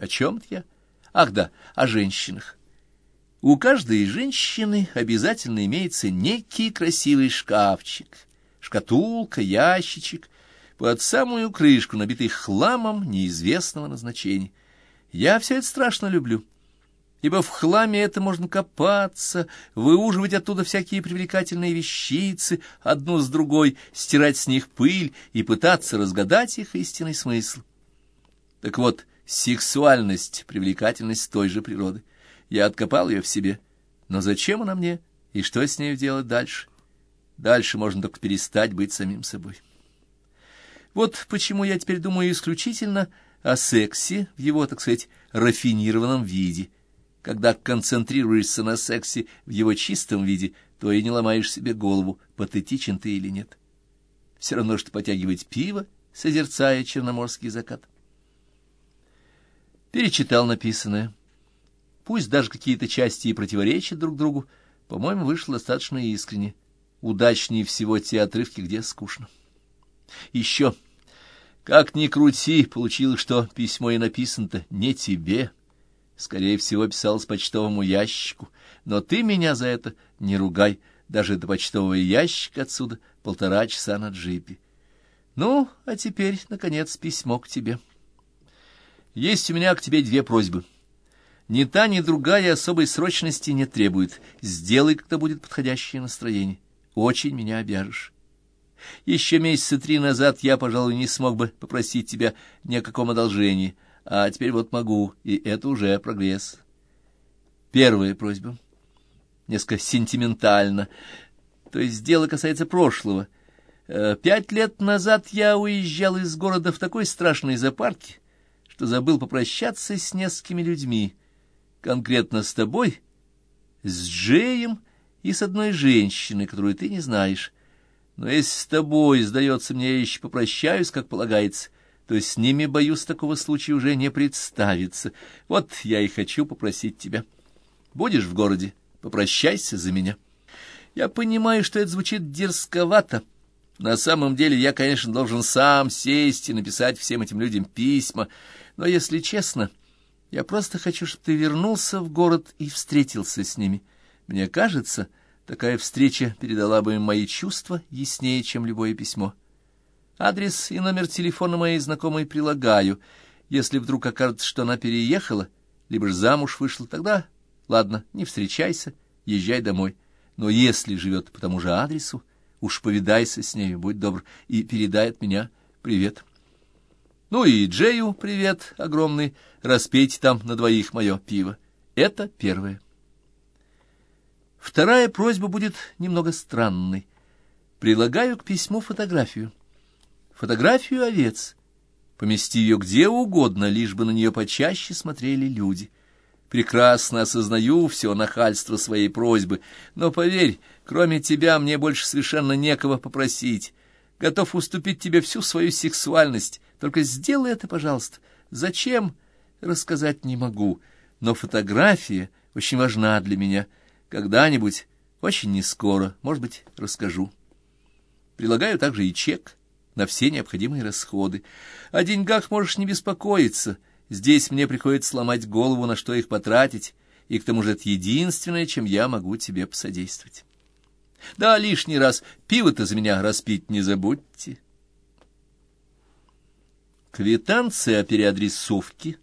О чем-то я? Ах да, о женщинах. У каждой женщины обязательно имеется некий красивый шкафчик, шкатулка, ящичек, под самую крышку, набитый хламом неизвестного назначения. Я все это страшно люблю, ибо в хламе это можно копаться, выуживать оттуда всякие привлекательные вещицы, одну с другой, стирать с них пыль и пытаться разгадать их истинный смысл. Так вот, сексуальность, привлекательность той же природы. Я откопал ее в себе. Но зачем она мне, и что с ней делать дальше? Дальше можно только перестать быть самим собой. Вот почему я теперь думаю исключительно о сексе в его, так сказать, рафинированном виде. Когда концентрируешься на сексе в его чистом виде, то и не ломаешь себе голову, патетичен ты или нет. Все равно, что потягивать пиво, созерцая черноморский закат. Перечитал написанное. Пусть даже какие-то части и противоречат друг другу, по-моему, вышло достаточно искренне. Удачнее всего те отрывки, где скучно. Еще, как ни крути, получилось, что письмо и написано-то не тебе. Скорее всего, писалось почтовому ящику. Но ты меня за это не ругай. Даже до почтового ящика отсюда полтора часа на джипе. Ну, а теперь, наконец, письмо к тебе. Есть у меня к тебе две просьбы. Ни та, ни другая особой срочности не требует. Сделай, когда будет подходящее настроение. Очень меня обяжешь. Еще месяца три назад я, пожалуй, не смог бы попросить тебя ни о каком одолжении, а теперь вот могу, и это уже прогресс. Первая просьба. Несколько сентиментально. То есть дело касается прошлого. Э, пять лет назад я уезжал из города в такой страшной запарке, что забыл попрощаться с несколькими людьми, конкретно с тобой, с Джеем и с одной женщиной, которую ты не знаешь. Но если с тобой, сдается мне, я еще попрощаюсь, как полагается, то с ними, боюсь, такого случая уже не представится. Вот я и хочу попросить тебя. Будешь в городе, попрощайся за меня. Я понимаю, что это звучит дерзковато, — на самом деле я, конечно, должен сам сесть и написать всем этим людям письма, но, если честно, я просто хочу, чтобы ты вернулся в город и встретился с ними. Мне кажется, такая встреча передала бы им мои чувства яснее, чем любое письмо. Адрес и номер телефона моей знакомой прилагаю. Если вдруг окажется, что она переехала, либо же замуж вышла, тогда, ладно, не встречайся, езжай домой. Но если живет по тому же адресу, Уж повидайся с нею, будь добр, и передай от меня привет. Ну и Джею привет огромный, распейте там на двоих мое пиво. Это первое. Вторая просьба будет немного странной. Прилагаю к письму фотографию. Фотографию овец. Помести ее где угодно, лишь бы на нее почаще смотрели люди. Прекрасно осознаю все нахальство своей просьбы, но, поверь, кроме тебя мне больше совершенно некого попросить. Готов уступить тебе всю свою сексуальность, только сделай это, пожалуйста. Зачем? Рассказать не могу, но фотография очень важна для меня. Когда-нибудь, очень нескоро, может быть, расскажу. Прилагаю также и чек на все необходимые расходы. О деньгах можешь не беспокоиться — Здесь мне приходится сломать голову, на что их потратить, и к тому же это единственное, чем я могу тебе посодействовать. Да, лишний раз пиво-то за меня распить не забудьте. Квитанция о переадресовке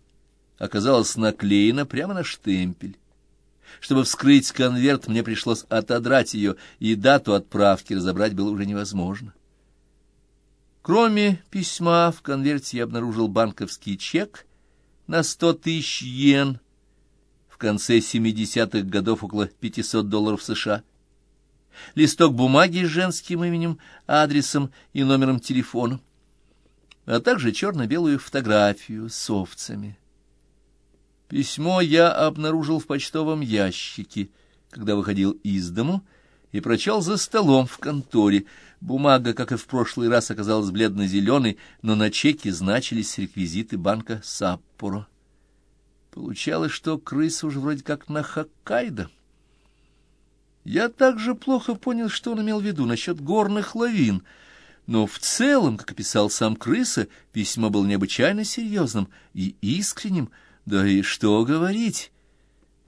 оказалась наклеена прямо на штемпель. Чтобы вскрыть конверт, мне пришлось отодрать ее, и дату отправки разобрать было уже невозможно. Кроме письма, в конверте я обнаружил банковский чек на сто тысяч йен, в конце 70-х годов около 500 долларов США. Листок бумаги с женским именем, адресом и номером телефона, а также черно-белую фотографию с овцами. Письмо я обнаружил в почтовом ящике, когда выходил из дому, и прочел за столом в конторе. Бумага, как и в прошлый раз, оказалась бледно-зеленой, но на чеке значились реквизиты банка Саппоро. Получалось, что крыса уже вроде как на Хоккайдо. Я также плохо понял, что он имел в виду насчет горных лавин, но в целом, как описал сам крыса, письмо было необычайно серьезным и искренним, Да и что говорить?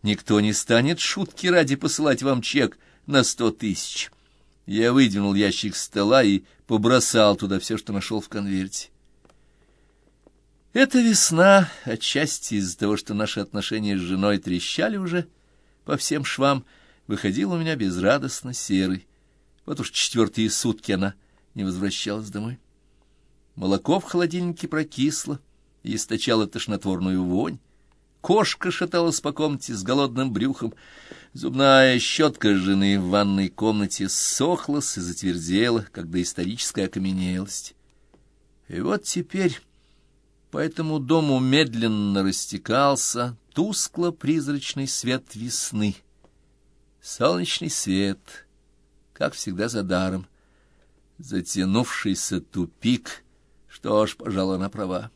Никто не станет шутки ради посылать вам чек на сто тысяч. Я выдвинул ящик стола и побросал туда все, что нашел в конверте. Эта весна, отчасти из-за того, что наши отношения с женой трещали уже по всем швам, выходила у меня безрадостно серой. Вот уж четвертые сутки она не возвращалась домой. Молоко в холодильнике прокисло и источало тошнотворную вонь. Кошка шаталась по комнате с голодным брюхом. Зубная щетка жены в ванной комнате сохлась и затвердела, как доисторическая окаменелость. И вот теперь по этому дому медленно растекался тускло-призрачный свет весны. Солнечный свет, как всегда за даром. Затянувшийся тупик, что ж, пожалуй, она права.